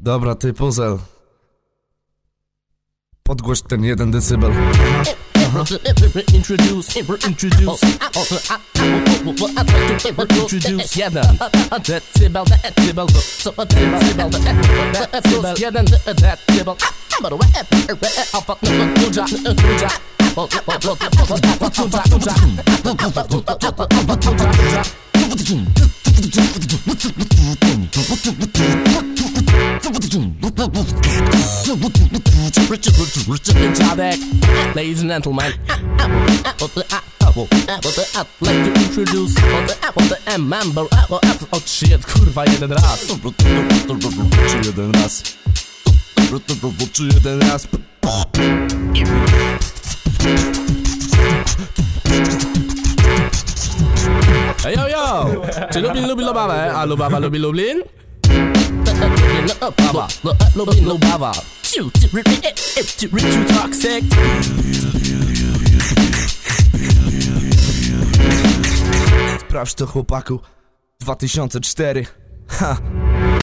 Dobra, ty puzel. Podgłoś ten jeden decybel. Introduce, introduce, introduce. Jeden Ladies and gentlemen, like to introduce the member. Oh shit, kurwa, jeden raz. Czy jeden raz? Czy jeden raz? Ej, yo, yo! Czy Lublin lubi Lubawę, a Lubawa lubi Lublin? Lubawa, Lublin, Lubawa. Too toxic. Sprawdź to chłopaku 2004 Ha